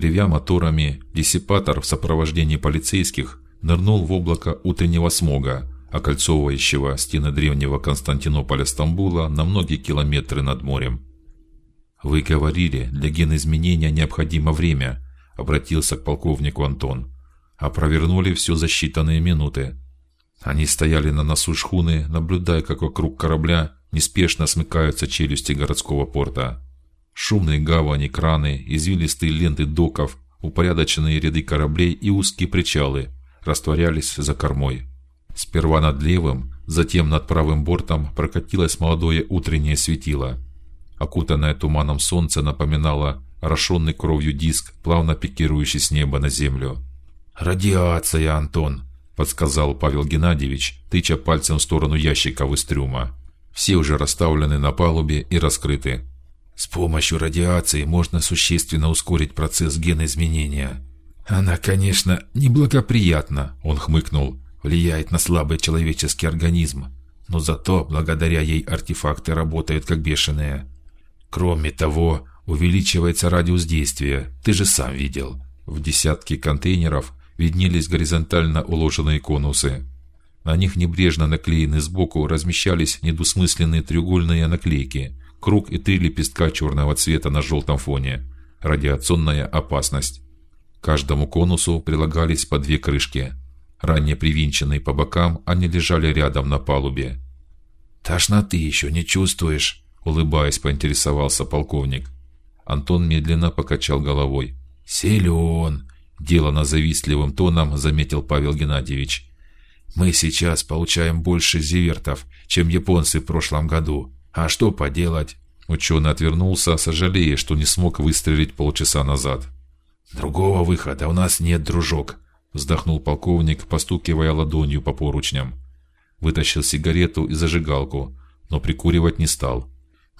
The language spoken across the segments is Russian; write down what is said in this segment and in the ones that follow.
Ревя моторами, диссипатор в сопровождении полицейских нырнул в облако утреннего смога, окольцовывающего стены древнего Константинополя Стамбула на многие километры над морем. Вы говорили, для генизменения необходимо время, обратился к полковнику Антон. А провернули все за считанные минуты. Они стояли на носу шхуны, наблюдая, как вокруг корабля неспешно смыкаются челюсти городского порта. Шумные гавани, краны, извилистые ленты доков, упорядоченные ряды кораблей и узкие причалы растворялись за кормой. Сперва над левым, затем над правым бортом прокатилось молодое утреннее светило. Окутанное туманом солнце напоминало орошенный кровью диск, плавно пикирующий с неба на землю. Радиация, Антон, подсказал Павел Геннадьевич, тыча пальцем в сторону ящиков из трюма. Все уже расставлены на палубе и раскрыты. С помощью радиации можно существенно ускорить процесс геноизменения. Она, конечно, неблагоприятна, он хмыкнул, влияет на слабый человеческий организм, но зато благодаря ей артефакты работают как бешеные. Кроме того, увеличивается радиус действия. Ты же сам видел. В десятке контейнеров виднелись горизонтально уложенные конусы. На них небрежно наклеены сбоку размещались недвусмысленные треугольные наклейки, круг и три лепестка черного цвета на желтом фоне. Радиационная опасность. каждому конусу прилагались по две крышки. Ранее привинченные по бокам, они лежали рядом на палубе. Тошноты еще не чувствуешь? улыбаясь, поинтересовался полковник. Антон медленно покачал головой. Силен, делано завистливым тоном заметил Павел Геннадьевич. Мы сейчас получаем больше зивертов, чем японцы в прошлом году. А что поделать? Ученый отвернулся, сожалея, что не смог выстрелить полчаса назад. Другого выхода у нас нет, дружок, вздохнул полковник, постукивая ладонью по поручням. Вытащил сигарету и зажигалку, но прикуривать не стал.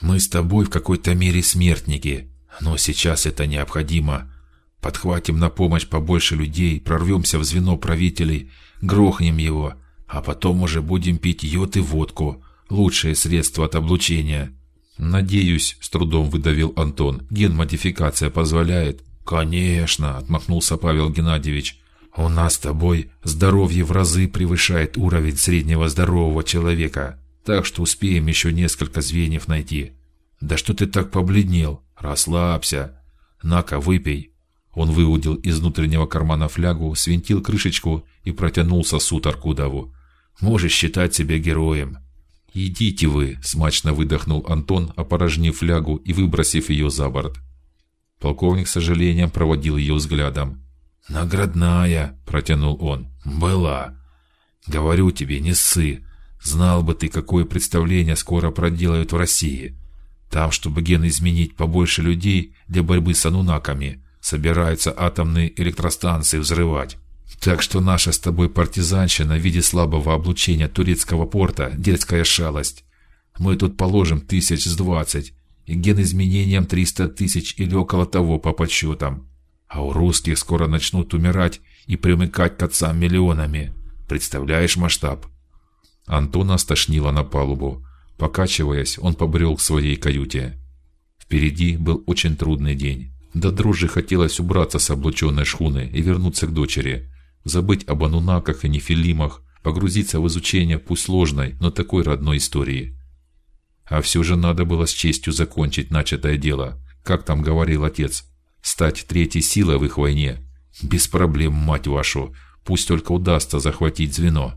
Мы с тобой в какой-то мере смертники, но сейчас это необходимо. Подхватим на помощь побольше людей, прорвемся в звено правителей, грохнем его, а потом уже будем пить йод и водку, лучшее средство от облучения. Надеюсь, с трудом выдавил Антон. Ген-модификация позволяет. Конечно, отмахнулся Павел Геннадьевич. У нас с тобой здоровье в разы превышает уровень среднего здорового человека так что успеем еще несколько звеньев найти. Да что ты так побледнел? Расслабься. На-ка, выпей. Он выудил из внутреннего кармана флягу, свинтил крышечку и протянул сосуд Аркудову. Можешь считать себя героем. Идите вы, смачно выдохнул Антон, опорожнив флягу и выбросив ее за борт. Полковник с сожалением проводил ее взглядом. Наградная, протянул он. Была. Говорю тебе, не ссы. Знал бы ты, какое представление скоро проделают в России. Там, чтобы ген изменить побольше людей для борьбы с анунаками, собираются атомные электростанции взрывать. Так что наша с тобой партизанщина в виде слабого облучения турецкого порта детская шалость. Мы тут положим тысяч с двадцать, и ген изменением триста тысяч или около того по подсчетам. А у русских скоро начнут умирать и примыкать к отцам миллионами. Представляешь масштаб? Антона стошнило на палубу. Покачиваясь, он побрел к своей каюте. Впереди был очень трудный день. До дрожи хотелось убраться с облученной шхуны и вернуться к дочери, забыть об анунаках и нефилимах, погрузиться в изучение пусть сложной, но такой родной истории. А все же надо было с честью закончить начатое дело, как там говорил отец, стать третьей силой в их войне. Без проблем, мать вашу, пусть только удастся захватить звено.